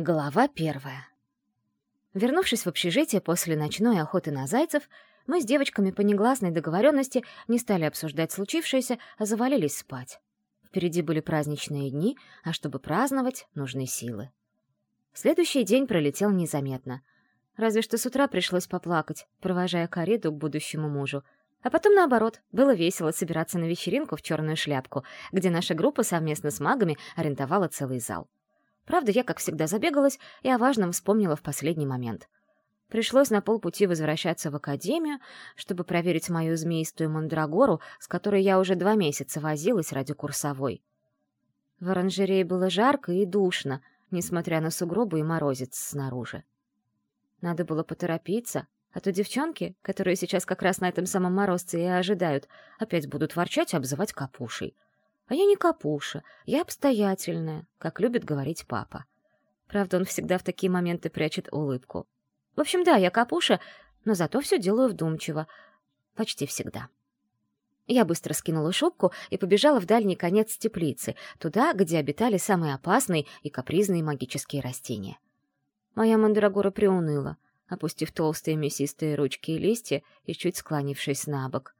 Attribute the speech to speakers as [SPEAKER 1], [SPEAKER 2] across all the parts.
[SPEAKER 1] Глава первая. Вернувшись в общежитие после ночной охоты на зайцев, мы с девочками по негласной договоренности не стали обсуждать случившееся, а завалились спать. Впереди были праздничные дни, а чтобы праздновать, нужны силы. Следующий день пролетел незаметно. Разве что с утра пришлось поплакать, провожая Кариду к будущему мужу. А потом, наоборот, было весело собираться на вечеринку в черную шляпку, где наша группа совместно с магами арендовала целый зал. Правда, я, как всегда, забегалась и о важном вспомнила в последний момент. Пришлось на полпути возвращаться в академию, чтобы проверить мою змеистую мандрагору, с которой я уже два месяца возилась ради курсовой. В оранжерее было жарко и душно, несмотря на сугробы и морозец снаружи. Надо было поторопиться, а то девчонки, которые сейчас как раз на этом самом морозце и ожидают, опять будут ворчать и обзывать капушей. А я не капуша, я обстоятельная, как любит говорить папа. Правда, он всегда в такие моменты прячет улыбку. В общем, да, я капуша, но зато все делаю вдумчиво. Почти всегда. Я быстро скинула шубку и побежала в дальний конец теплицы, туда, где обитали самые опасные и капризные магические растения. Моя мандрагора приуныла, опустив толстые мясистые ручки и листья и чуть склонившись на бок.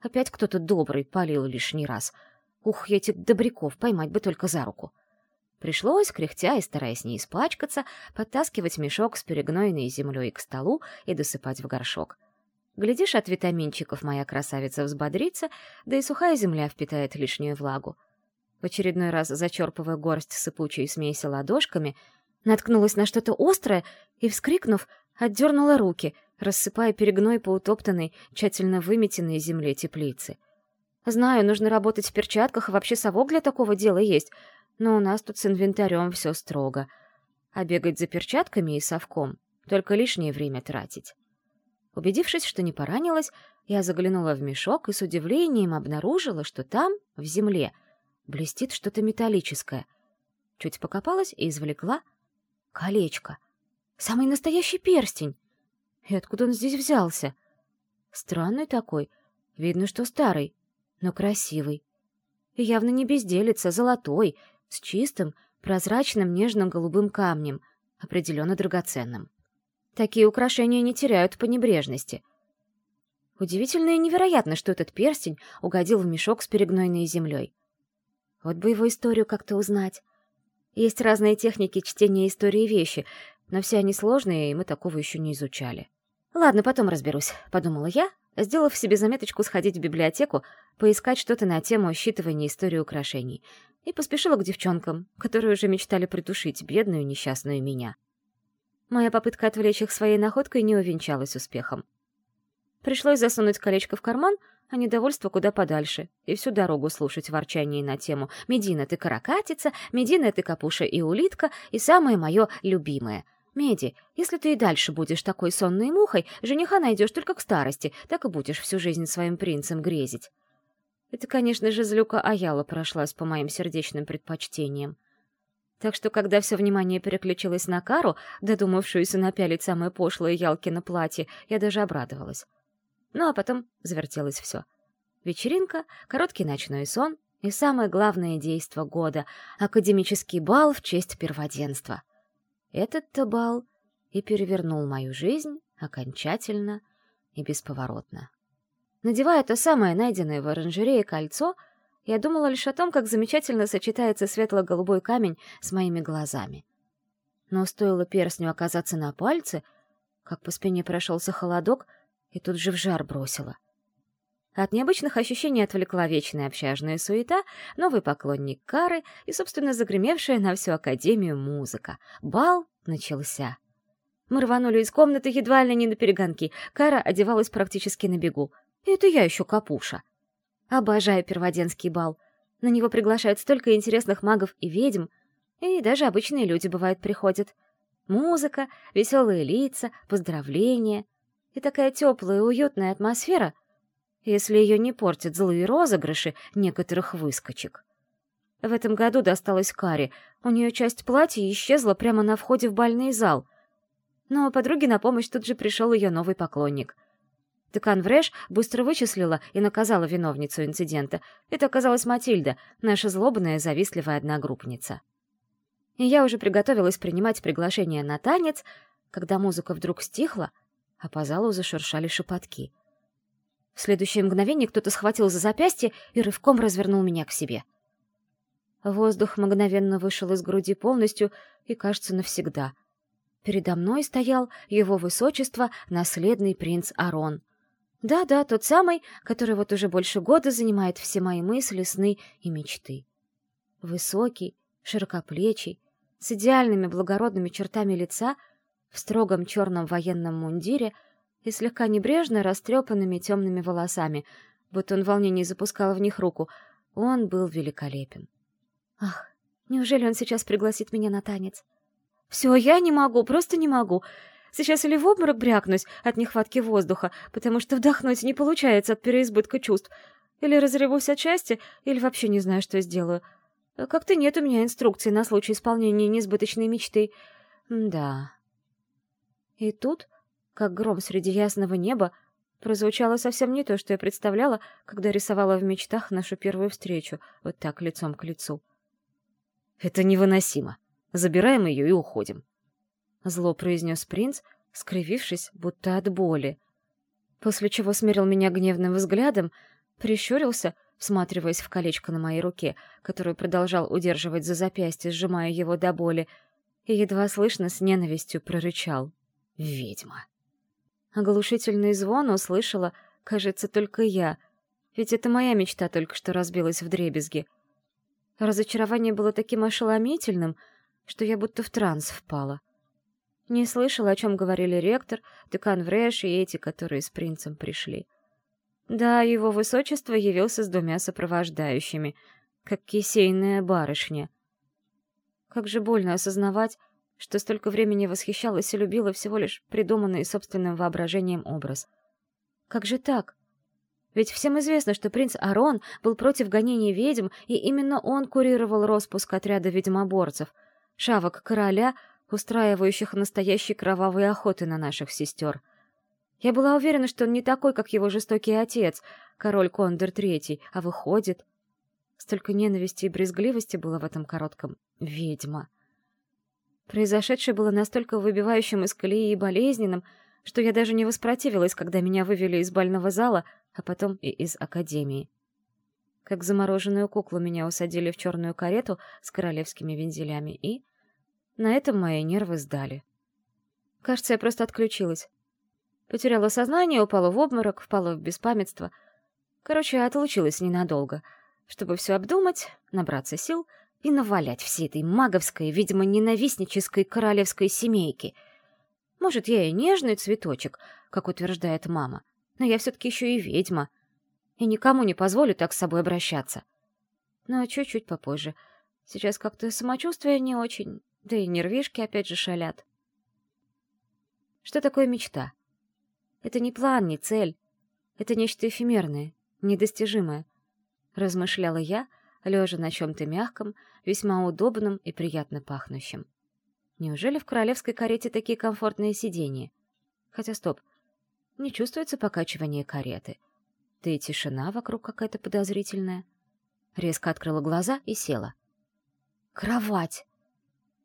[SPEAKER 1] Опять кто-то добрый палил лишний раз — Ух, этих добряков поймать бы только за руку. Пришлось, кряхтя и стараясь не испачкаться, подтаскивать мешок с перегнойной землей к столу и досыпать в горшок. Глядишь, от витаминчиков моя красавица взбодрится, да и сухая земля впитает лишнюю влагу. В очередной раз, зачерпывая горсть сыпучей смеси ладошками, наткнулась на что-то острое и, вскрикнув, отдернула руки, рассыпая перегной по утоптанной, тщательно выметенной земле теплицы — Знаю, нужно работать в перчатках, и вообще совок для такого дела есть, но у нас тут с инвентарем все строго. А бегать за перчатками и совком — только лишнее время тратить. Убедившись, что не поранилась, я заглянула в мешок и с удивлением обнаружила, что там, в земле, блестит что-то металлическое. Чуть покопалась и извлекла колечко. Самый настоящий перстень. И откуда он здесь взялся? Странный такой. Видно, что старый но красивый. И явно не безделица, золотой, с чистым, прозрачным нежно-голубым камнем, определенно драгоценным. Такие украшения не теряют по небрежности. Удивительно и невероятно, что этот перстень угодил в мешок с перегнойной землей. Вот бы его историю как-то узнать. Есть разные техники чтения истории вещи, но все они сложные, и мы такого еще не изучали. «Ладно, потом разберусь», — подумала я, сделав себе заметочку сходить в библиотеку, поискать что-то на тему считывания истории украшений, и поспешила к девчонкам, которые уже мечтали придушить бедную несчастную меня. Моя попытка отвлечь их своей находкой не увенчалась успехом. Пришлось засунуть колечко в карман, а недовольство куда подальше, и всю дорогу слушать ворчание на тему «Медина, ты каракатица», «Медина, ты капуша и улитка» и самое мое любимое — Меди, если ты и дальше будешь такой сонной мухой, жениха найдешь только к старости, так и будешь всю жизнь своим принцем грезить. Это, конечно же, злюка Аяла прошлась по моим сердечным предпочтениям. Так что, когда все внимание переключилось на Кару, додумавшуюся напялить самое пошлое Ялкино платье, я даже обрадовалась. Ну а потом завертелось все. Вечеринка, короткий ночной сон и самое главное действо года — академический бал в честь перводенства — этот-то бал и перевернул мою жизнь окончательно и бесповоротно. Надевая то самое найденное в оранжерее кольцо, я думала лишь о том, как замечательно сочетается светло-голубой камень с моими глазами. Но стоило перстню оказаться на пальце, как по спине прошелся холодок и тут же в жар бросило. От необычных ощущений отвлекла вечная общажная суета, новый поклонник Кары и, собственно, загремевшая на всю Академию музыка. Бал начался. Мы рванули из комнаты едва ли не на перегонки. Кара одевалась практически на бегу. это я еще капуша. Обожаю перводенский бал. На него приглашают столько интересных магов и ведьм, и даже обычные люди, бывают, приходят. Музыка, веселые лица, поздравления. И такая теплая и уютная атмосфера — если ее не портят злые розыгрыши некоторых выскочек. В этом году досталось Каре. У нее часть платья исчезла прямо на входе в бальный зал. Но подруге на помощь тут же пришел ее новый поклонник. Декан быстро вычислила и наказала виновницу инцидента. Это оказалась Матильда, наша злобная, завистливая одногруппница. И я уже приготовилась принимать приглашение на танец, когда музыка вдруг стихла, а по залу зашуршали шепотки. В следующее мгновение кто-то схватил за запястье и рывком развернул меня к себе. Воздух мгновенно вышел из груди полностью и, кажется, навсегда. Передо мной стоял его высочество, наследный принц Арон. Да-да, тот самый, который вот уже больше года занимает все мои мысли, сны и мечты. Высокий, широкоплечий, с идеальными благородными чертами лица, в строгом черном военном мундире и слегка небрежно растрепанными темными волосами, будто он в волнении запускал в них руку, он был великолепен. Ах, неужели он сейчас пригласит меня на танец? Все, я не могу, просто не могу. Сейчас или в обморок брякнусь от нехватки воздуха, потому что вдохнуть не получается от переизбытка чувств, или разревусь от счастья, или вообще не знаю, что сделаю. Как-то нет у меня инструкции на случай исполнения несбыточной мечты. да. И тут, как гром среди ясного неба, прозвучало совсем не то, что я представляла, когда рисовала в мечтах нашу первую встречу, вот так, лицом к лицу. «Это невыносимо. Забираем ее и уходим», — зло произнес принц, скривившись, будто от боли. После чего смерил меня гневным взглядом, прищурился, всматриваясь в колечко на моей руке, которую продолжал удерживать за запястье, сжимая его до боли, и едва слышно с ненавистью прорычал. «Ведьма!» Оглушительный звон услышала, кажется, только я, ведь это моя мечта только что разбилась в дребезги. Разочарование было таким ошеломительным, что я будто в транс впала. Не слышала, о чем говорили ректор, декан Врэш и эти, которые с принцем пришли. Да, его высочество явился с двумя сопровождающими, как кисейная барышня. Как же больно осознавать, что столько времени восхищалась и любила всего лишь придуманный собственным воображением образ. Как же так? Ведь всем известно, что принц Арон был против гонений ведьм, и именно он курировал распуск отряда ведьмоборцев, шавок короля — устраивающих настоящие кровавые охоты на наших сестер. Я была уверена, что он не такой, как его жестокий отец, король Кондор Третий, а выходит... Столько ненависти и брезгливости было в этом коротком «ведьма». Произошедшее было настолько выбивающим из колеи и болезненным, что я даже не воспротивилась, когда меня вывели из бального зала, а потом и из академии. Как замороженную куклу меня усадили в черную карету с королевскими вензелями и на этом мои нервы сдали. Кажется, я просто отключилась. Потеряла сознание, упала в обморок, впала в беспамятство. Короче, отлучилась ненадолго, чтобы все обдумать, набраться сил и навалять всей этой маговской, видимо, ненавистнической королевской семейки. Может, я и нежный цветочек, как утверждает мама, но я все-таки еще и ведьма, и никому не позволю так с собой обращаться. Но чуть-чуть попозже. Сейчас как-то самочувствие не очень, да и нервишки опять же шалят. Что такое мечта? Это не план, не цель. Это нечто эфемерное, недостижимое. Размышляла я, лежа на чем-то мягком, весьма удобном и приятно пахнущем. Неужели в королевской карете такие комфортные сиденья? Хотя стоп, не чувствуется покачивание кареты. Да и тишина вокруг какая-то подозрительная. Резко открыла глаза и села. Кровать!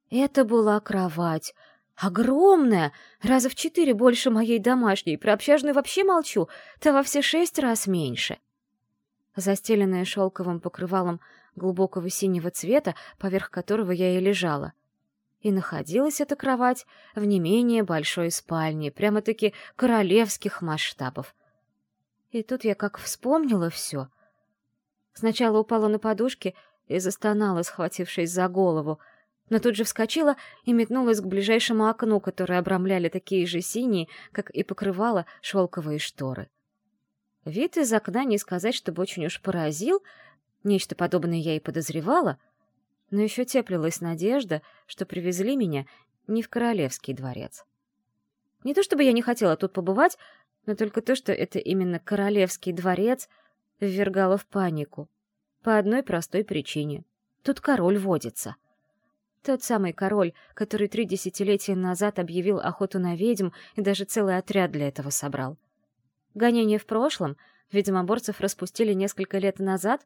[SPEAKER 1] Это была кровать. Огромная, раза в четыре больше моей домашней, про общажную вообще молчу, та во все шесть раз меньше. Застеленная шелковым покрывалом глубокого синего цвета, поверх которого я и лежала. И находилась эта кровать в не менее большой спальне, прямо-таки королевских масштабов. И тут я как вспомнила все. Сначала упала на подушки и застонала, схватившись за голову — но тут же вскочила и метнулась к ближайшему окну, которое обрамляли такие же синие, как и покрывало шелковые шторы. Вид из окна не сказать, чтобы очень уж поразил, нечто подобное я и подозревала, но еще теплилась надежда, что привезли меня не в королевский дворец. Не то чтобы я не хотела тут побывать, но только то, что это именно королевский дворец, ввергало в панику. По одной простой причине. Тут король водится. Тот самый король, который три десятилетия назад объявил охоту на ведьм и даже целый отряд для этого собрал. Гонение в прошлом, ведьмоборцев распустили несколько лет назад,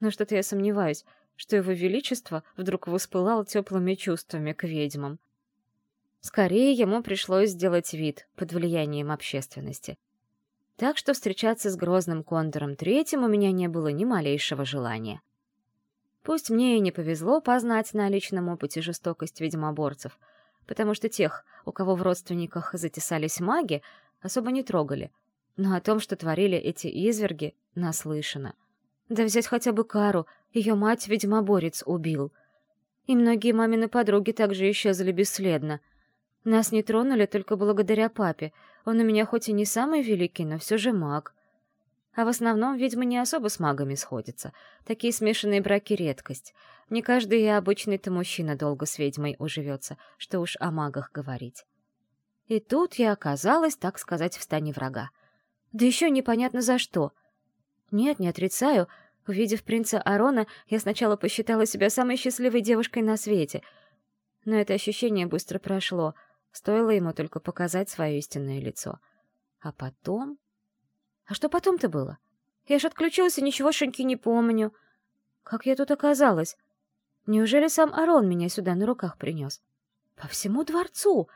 [SPEAKER 1] но что-то я сомневаюсь, что его величество вдруг воспылал теплыми чувствами к ведьмам. Скорее ему пришлось сделать вид под влиянием общественности. Так что встречаться с грозным кондором третьим у меня не было ни малейшего желания. Пусть мне и не повезло познать на личном опыте жестокость ведьмоборцев, потому что тех, у кого в родственниках затесались маги, особо не трогали, но о том, что творили эти изверги, наслышано. Да взять хотя бы Кару, ее мать ведьмоборец убил. И многие мамины подруги также исчезли бесследно — нас не тронули только благодаря папе. Он у меня хоть и не самый великий, но все же маг. А в основном ведьмы не особо с магами сходятся. Такие смешанные браки — редкость. Не каждый и обычный-то мужчина долго с ведьмой уживется, что уж о магах говорить. И тут я оказалась, так сказать, в стане врага. Да еще непонятно за что. Нет, не отрицаю. Увидев принца Арона, я сначала посчитала себя самой счастливой девушкой на свете. Но это ощущение быстро прошло — Стоило ему только показать свое истинное лицо. А потом... А что потом-то было? Я ж отключилась и ничегошеньки не помню. Как я тут оказалась? Неужели сам Арон меня сюда на руках принес? По всему дворцу!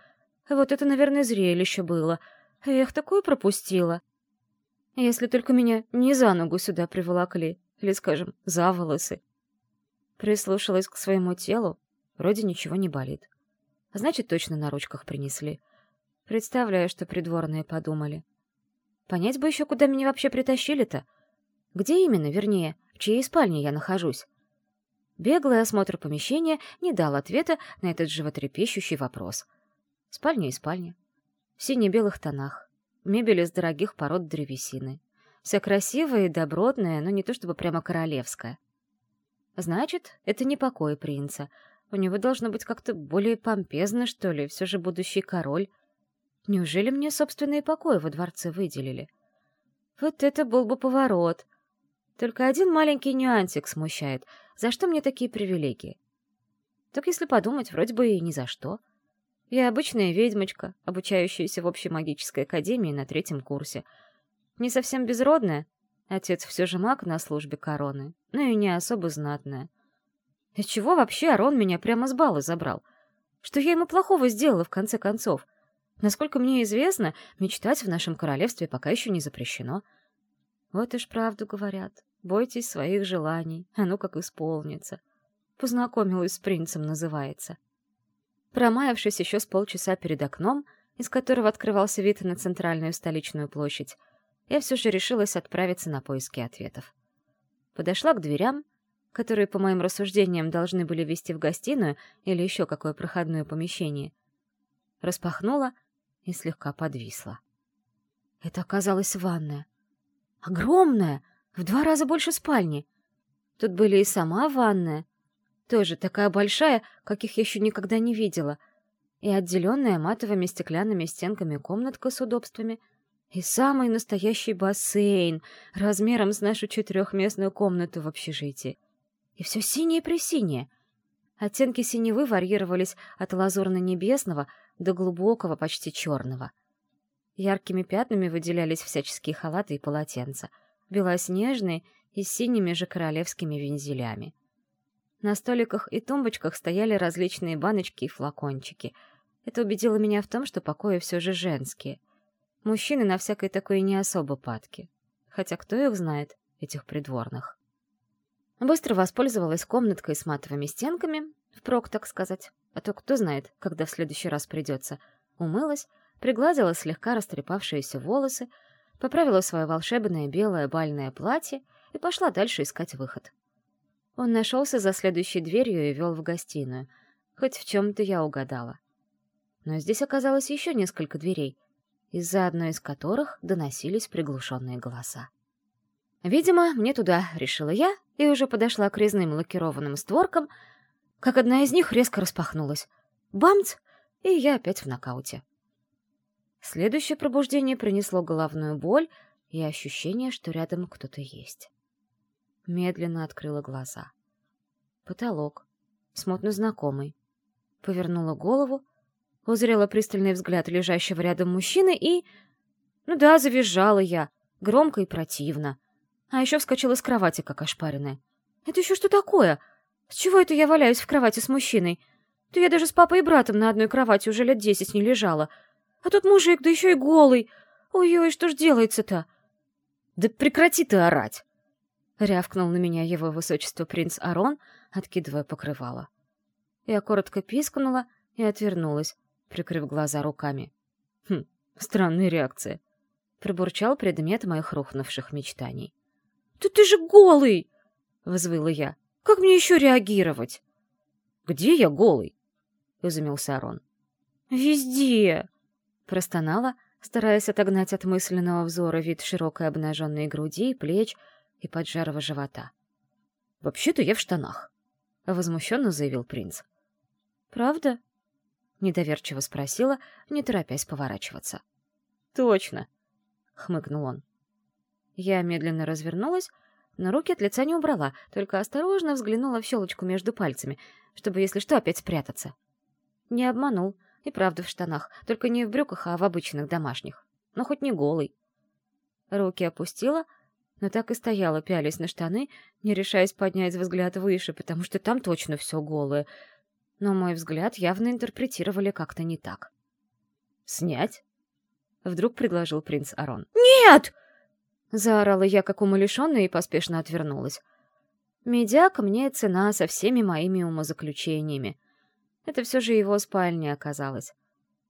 [SPEAKER 1] Вот это, наверное, зрелище было. Эх, такое пропустила. Если только меня не за ногу сюда приволокли, или, скажем, за волосы. Прислушалась к своему телу, вроде ничего не болит. Значит, точно на ручках принесли. Представляю, что придворные подумали. Понять бы еще, куда меня вообще притащили-то. Где именно, вернее, в чьей спальне я нахожусь? Беглый осмотр помещения не дал ответа на этот животрепещущий вопрос. Спальня и спальня. В сине-белых тонах. Мебель из дорогих пород древесины. Вся красивая и добротная, но не то чтобы прямо королевская. Значит, это не покой принца, у него должно быть как-то более помпезно, что ли, все же будущий король. Неужели мне собственные покои во дворце выделили? Вот это был бы поворот. Только один маленький нюансик смущает. За что мне такие привилегии? Так если подумать, вроде бы и ни за что. Я обычная ведьмочка, обучающаяся в общей магической академии на третьем курсе. Не совсем безродная. Отец все же маг на службе короны, но и не особо знатная. И чего вообще Арон меня прямо с бала забрал? Что я ему плохого сделала, в конце концов? Насколько мне известно, мечтать в нашем королевстве пока еще не запрещено. Вот и ж правду говорят. Бойтесь своих желаний, а ну как исполнится. Познакомилась с принцем, называется. Промаявшись еще с полчаса перед окном, из которого открывался вид на центральную столичную площадь, я все же решилась отправиться на поиски ответов. Подошла к дверям, которые, по моим рассуждениям, должны были вести в гостиную или еще какое проходное помещение. Распахнула и слегка подвисла. Это оказалась ванная. Огромная, в два раза больше спальни. Тут были и сама ванная, тоже такая большая, каких еще никогда не видела, и отделенная матовыми стеклянными стенками комнатка с удобствами, и самый настоящий бассейн размером с нашу четырехместную комнату в общежитии. И все синее-пресинее. Оттенки синевы варьировались от лазурно-небесного до глубокого, почти черного. Яркими пятнами выделялись всяческие халаты и полотенца, белоснежные и с синими же королевскими вензелями. На столиках и тумбочках стояли различные баночки и флакончики. Это убедило меня в том, что покои все же женские. Мужчины на всякой такой не особо падки. Хотя кто их знает, этих придворных? Быстро воспользовалась комнаткой с матовыми стенками, впрок, так сказать, а то кто знает, когда в следующий раз придется. Умылась, пригладила слегка растрепавшиеся волосы, поправила свое волшебное белое бальное платье и пошла дальше искать выход. Он нашелся за следующей дверью и вел в гостиную. Хоть в чем-то я угадала. Но здесь оказалось еще несколько дверей, из-за одной из которых доносились приглушенные голоса. Видимо, мне туда, решила я, и уже подошла к резным лакированным створкам, как одна из них резко распахнулась. Бамц! И я опять в нокауте. Следующее пробуждение принесло головную боль и ощущение, что рядом кто-то есть. Медленно открыла глаза. Потолок. Смутно знакомый. Повернула голову, узрела пристальный взгляд лежащего рядом мужчины и... Ну да, завизжала я, громко и противно. А еще вскочила с кровати, как ошпаренная. «Это еще что такое? С чего это я валяюсь в кровати с мужчиной? Да я даже с папой и братом на одной кровати уже лет десять не лежала. А тут мужик, да еще и голый. Ой-ой, что ж делается-то? Да прекрати ты орать! Рявкнул на меня его высочество принц Арон, откидывая покрывало. Я коротко пискнула и отвернулась, прикрыв глаза руками. Хм, странная реакция. Пробурчал предмет моих рухнувших мечтаний. «Да ты же голый!» — взвыла я. «Как мне еще реагировать?» «Где я голый?» — изумился Арон. «Везде!» — простонала, стараясь отогнать от мысленного взора вид широкой обнаженной груди, плеч и поджарого живота. «Вообще-то я в штанах», — возмущенно заявил принц. «Правда?» — недоверчиво спросила, не торопясь поворачиваться. «Точно!» — хмыкнул он. Я медленно развернулась, но руки от лица не убрала, только осторожно взглянула в щелочку между пальцами, чтобы, если что, опять спрятаться. Не обманул, и правда в штанах, только не в брюках, а в обычных домашних. Но хоть не голый. Руки опустила, но так и стояла, пялись на штаны, не решаясь поднять взгляд выше, потому что там точно все голое. Но мой взгляд явно интерпретировали как-то не так. «Снять?» — вдруг предложил принц Арон.
[SPEAKER 2] «Нет!»
[SPEAKER 1] Заорала я, как умалишенная, и поспешно отвернулась. Медяк мне цена со всеми моими умозаключениями. Это все же его спальня оказалась.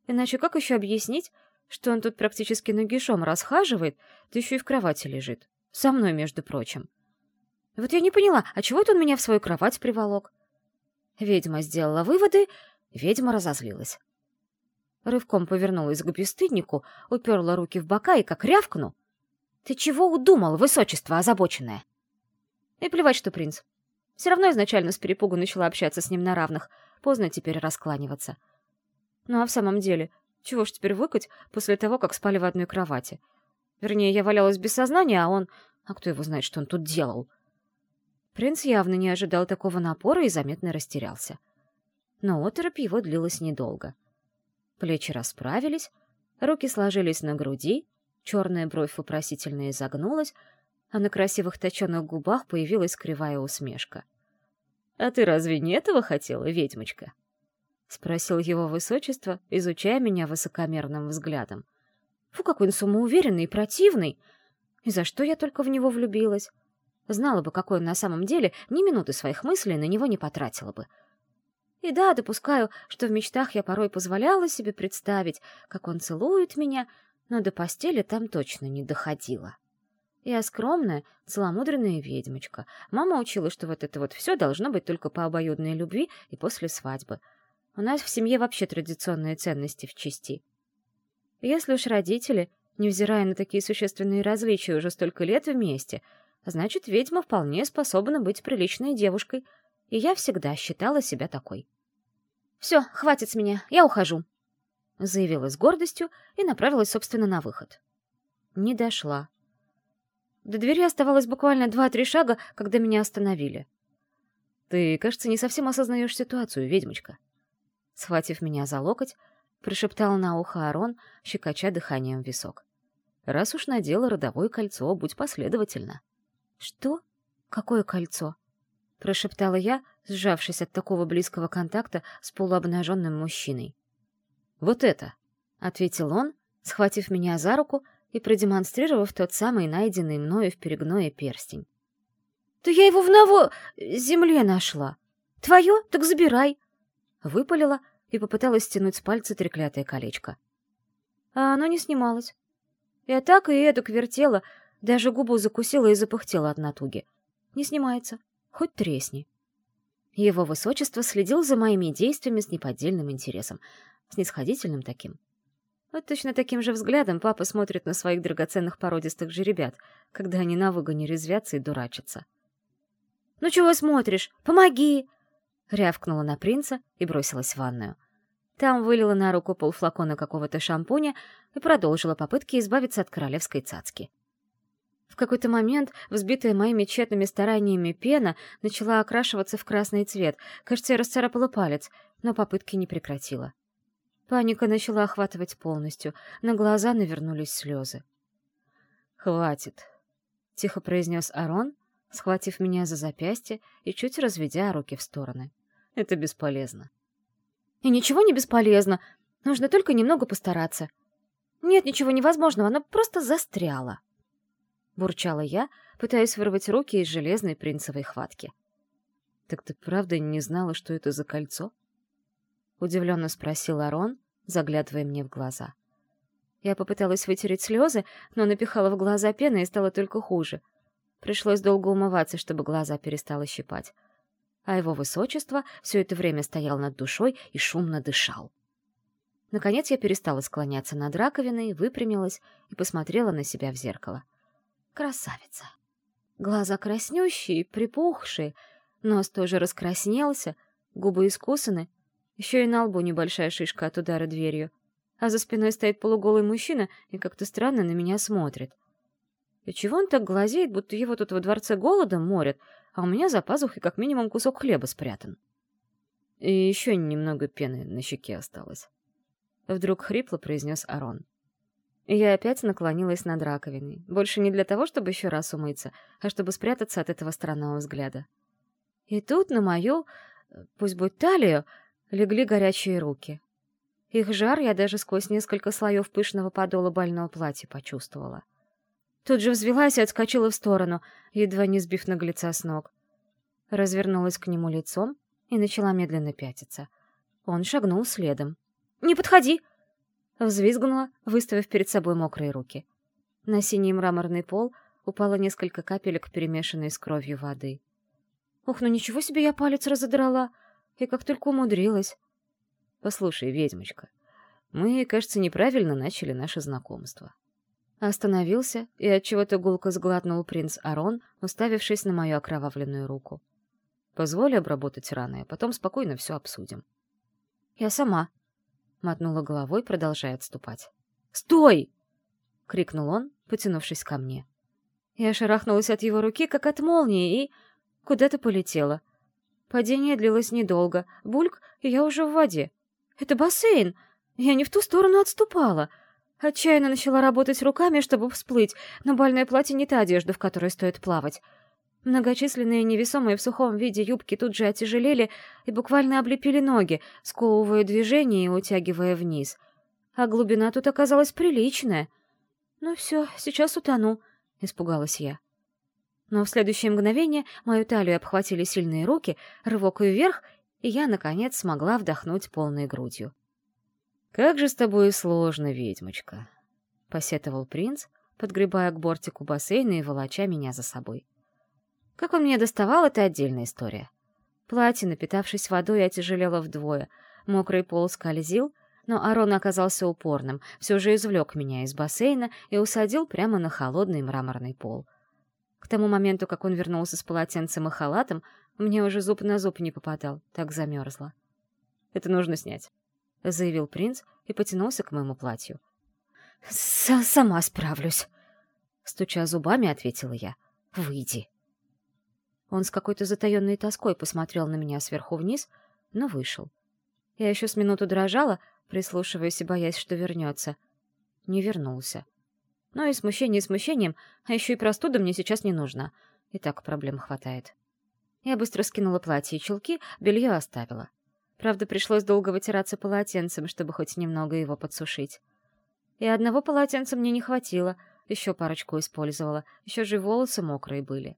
[SPEAKER 1] Иначе как еще объяснить, что он тут практически нагишом расхаживает, да еще и в кровати лежит? Со мной, между прочим. Вот я не поняла, а чего это он меня в свою кровать приволок? Ведьма сделала выводы, ведьма разозлилась. Рывком повернулась к бесстыднику, уперла руки в бока и как рявкну — «Ты чего удумал, высочество озабоченное?» И плевать, что принц. Все равно изначально с перепугу начала общаться с ним на равных, поздно теперь раскланиваться. Ну а в самом деле, чего ж теперь выкать после того, как спали в одной кровати? Вернее, я валялась без сознания, а он... А кто его знает, что он тут делал? Принц явно не ожидал такого напора и заметно растерялся. Но оторопь его длилась недолго. Плечи расправились, руки сложились на груди, Черная бровь вопросительно изогнулась, а на красивых точеных губах появилась кривая усмешка. «А ты разве не этого хотела, ведьмочка?» — спросил его высочество, изучая меня высокомерным взглядом. «Фу, какой он самоуверенный и противный! И за что я только в него влюбилась? Знала бы, какой он на самом деле, ни минуты своих мыслей на него не потратила бы. И да, допускаю, что в мечтах я порой позволяла себе представить, как он целует меня — но до постели там точно не доходило. Я скромная, целомудренная ведьмочка. Мама учила, что вот это вот все должно быть только по обоюдной любви и после свадьбы. У нас в семье вообще традиционные ценности в чести. Если уж родители, невзирая на такие существенные различия, уже столько лет вместе, значит, ведьма вполне способна быть приличной девушкой, и я всегда считала себя такой. «Все, хватит с меня, я ухожу», — заявила с гордостью и направилась, собственно, на выход. Не дошла. До двери оставалось буквально два-три шага, когда меня остановили. «Ты, кажется, не совсем осознаешь ситуацию, ведьмочка». Схватив меня за локоть, пришептал на ухо Арон, щекоча дыханием висок. «Раз уж надела родовое кольцо, будь последовательна». «Что? Какое кольцо?» — прошептала я, сжавшись от такого близкого контакта с полуобнаженным мужчиной. «Вот это!» — ответил он, схватив меня за руку и продемонстрировав тот самый найденный мною в перегное перстень. «Да я его в ново... земле нашла! Твое? Так забирай!» Выпалила и попыталась стянуть с пальца треклятое колечко. А оно не снималось. Я так и эдак вертела, даже губу закусила и запыхтела от натуги. Не снимается, хоть тресни. Его высочество следил за моими действиями с неподдельным интересом, снисходительным таким. Вот точно таким же взглядом папа смотрит на своих драгоценных породистых жеребят, когда они на выгоне резвятся и дурачатся. «Ну чего смотришь? Помоги!» Рявкнула на принца и бросилась в ванную. Там вылила на руку полфлакона какого-то шампуня и продолжила попытки избавиться от королевской цацки. В какой-то момент, взбитая моими тщетными стараниями пена, начала окрашиваться в красный цвет. Кажется, я расцарапала палец, но попытки не прекратила. Паника начала охватывать полностью, на глаза навернулись слезы. «Хватит», — тихо произнес Арон, схватив меня за запястье и чуть разведя руки в стороны. «Это бесполезно». «И ничего не бесполезно. Нужно только немного постараться. Нет ничего невозможного, оно просто застряло». Бурчала я, пытаясь вырвать руки из железной принцевой хватки.
[SPEAKER 2] «Так ты правда не знала, что это за кольцо?» Удивленно спросил Арон, заглядывая мне в глаза.
[SPEAKER 1] Я попыталась вытереть слезы, но напихала в глаза пены и стало только хуже. Пришлось долго умываться, чтобы глаза перестало щипать. А его высочество все это время стоял над душой и шумно дышал. Наконец я перестала склоняться над раковиной, выпрямилась и посмотрела на себя в зеркало. Красавица! Глаза краснющие, припухшие, нос тоже раскраснелся, губы искусаны, еще и на лбу небольшая шишка от удара дверью а за спиной стоит полуголый мужчина и как-то странно на меня смотрит. И чего он так глазеет, будто его тут во дворце голодом морят, а у меня за пазухой как минимум кусок хлеба спрятан?
[SPEAKER 2] И еще немного пены на щеке осталось. Вдруг хрипло произнес Арон.
[SPEAKER 1] я опять наклонилась над раковиной. Больше не для того, чтобы еще раз умыться, а чтобы спрятаться от этого странного взгляда. И тут на мою, пусть будет талию, легли горячие руки. Их жар я даже сквозь несколько слоев пышного подола больного платья почувствовала. Тут же взвелась и отскочила в сторону, едва не сбив наглеца с ног. Развернулась к нему лицом и начала медленно пятиться. Он шагнул следом. «Не подходи!» Взвизгнула, выставив перед собой мокрые руки. На синий мраморный пол упало несколько капелек, перемешанной с кровью воды. «Ух, ну ничего себе я палец разодрала! И как только умудрилась!»
[SPEAKER 2] Послушай, ведьмочка, мы, кажется, неправильно начали наше знакомство.
[SPEAKER 1] Остановился и от чего то гулко сглотнул принц Арон, уставившись на мою окровавленную руку.
[SPEAKER 2] Позволь обработать раны, а потом спокойно все обсудим.
[SPEAKER 1] Я сама. Мотнула головой, продолжая отступать. «Стой!» — крикнул он, потянувшись ко мне. Я шарахнулась от его руки, как от молнии, и куда-то полетела. Падение длилось недолго. Бульк, и я уже в воде. Это бассейн! Я не в ту сторону отступала. Отчаянно начала работать руками, чтобы всплыть, но бальное платье не та одежда, в которой стоит плавать. Многочисленные невесомые в сухом виде юбки тут же отяжелели и буквально облепили ноги, сковывая движение и утягивая вниз. А глубина тут оказалась приличная. «Ну все, сейчас утону», — испугалась я. Но в следующее мгновение мою талию обхватили сильные руки, рывок вверх — и я, наконец, смогла вдохнуть полной грудью.
[SPEAKER 2] «Как же с тобой сложно, ведьмочка!» — посетовал принц, подгребая к бортику бассейна и волоча меня за собой.
[SPEAKER 1] Как он мне доставал, это отдельная история. Платье, напитавшись водой, отяжелело вдвое. Мокрый пол скользил, но Арон оказался упорным, все же извлек меня из бассейна и усадил прямо на холодный мраморный пол. К тому моменту, как он вернулся с полотенцем и халатом, мне уже зуб на зуб не попадал, так замерзла.
[SPEAKER 2] «Это нужно снять», — заявил принц и потянулся к моему платью.
[SPEAKER 1] С «Сама справлюсь», — стуча зубами, ответила я. «Выйди». Он с какой-то затаенной тоской посмотрел на меня сверху вниз, но вышел. Я еще с минуту дрожала, прислушиваясь и боясь, что вернется. Не вернулся. Но и смущение смущением, а еще и простуда мне сейчас не нужна. И так проблем хватает. Я быстро скинула платье и чулки, белье оставила. Правда, пришлось долго вытираться полотенцем, чтобы хоть немного его подсушить. И одного полотенца мне не хватило, еще парочку использовала, еще же волосы мокрые были.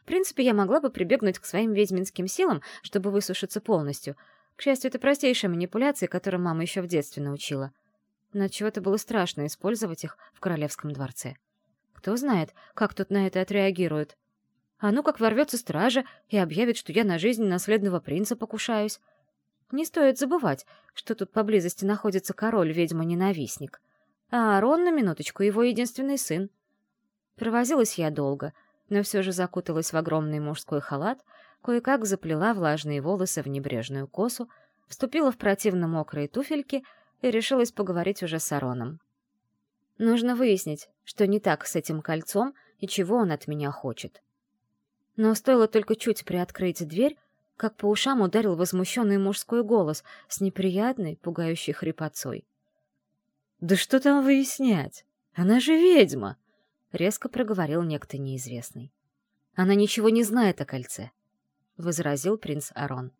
[SPEAKER 1] В принципе, я могла бы прибегнуть к своим ведьминским силам, чтобы высушиться полностью. К счастью, это простейшая манипуляция, которой мама еще в детстве научила. Но чего-то было страшно использовать их в королевском дворце. Кто знает, как тут на это отреагируют. А ну как ворвется стража и объявит, что я на жизнь наследного принца покушаюсь. Не стоит забывать, что тут поблизости находится король-ведьма-ненавистник. А Арон, на минуточку, его единственный сын. Провозилась я долго, но все же закуталась в огромный мужской халат, кое-как заплела влажные волосы в небрежную косу, вступила в противно мокрые туфельки и решилась поговорить уже с Ароном. Нужно выяснить, что не так с этим кольцом и чего он от меня хочет. Но стоило только чуть приоткрыть дверь, как по ушам ударил возмущенный мужской голос с неприятной, пугающей хрипотцой.
[SPEAKER 2] «Да что там выяснять? Она же ведьма!»
[SPEAKER 1] — резко проговорил некто неизвестный.
[SPEAKER 2] Она ничего не знает о кольце», — возразил принц Арон.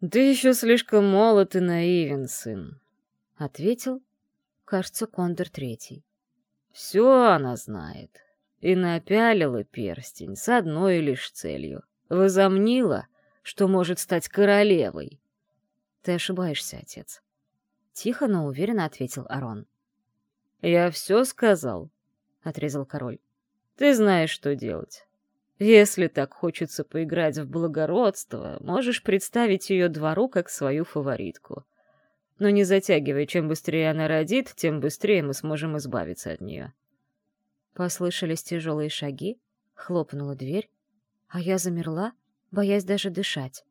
[SPEAKER 3] «Ты еще слишком молод и наивен, сын», — ответил, кажется, Кондор Третий. «Все она знает. И напялила перстень с одной лишь целью. Возомнила, что может стать королевой».
[SPEAKER 2] «Ты ошибаешься, отец», — тихо, но уверенно ответил Арон.
[SPEAKER 3] «Я все сказал», — отрезал король. «Ты знаешь, что делать. Если так хочется поиграть в благородство, можешь представить ее двору как свою фаворитку. Но не затягивай, чем быстрее она родит, тем быстрее мы сможем избавиться от нее.
[SPEAKER 2] Послышались тяжелые шаги, хлопнула дверь, а я замерла, боясь даже дышать.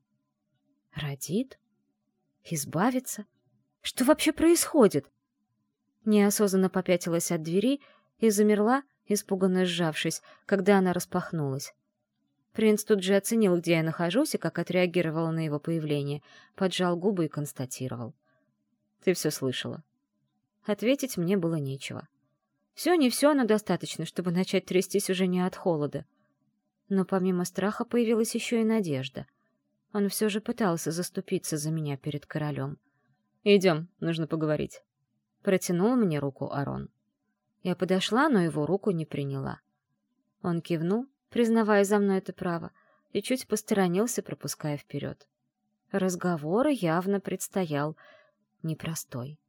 [SPEAKER 2] Родит? Избавиться? Что вообще происходит? Неосознанно попятилась от двери и замерла, испуганно сжавшись, когда она распахнулась. Принц тут же оценил, где я нахожусь и как отреагировала на его появление, поджал губы и констатировал. «Ты все слышала». Ответить мне было нечего. Все не все, но достаточно, чтобы начать трястись уже не от холода. Но помимо страха появилась еще и надежда. Он все же пытался заступиться за меня перед королем.
[SPEAKER 3] «Идем, нужно поговорить».
[SPEAKER 2] Протянул мне руку Арон. Я подошла, но его руку не приняла. Он кивнул, признавая за мной это право, и чуть посторонился, пропуская вперед. Разговор явно предстоял непростой.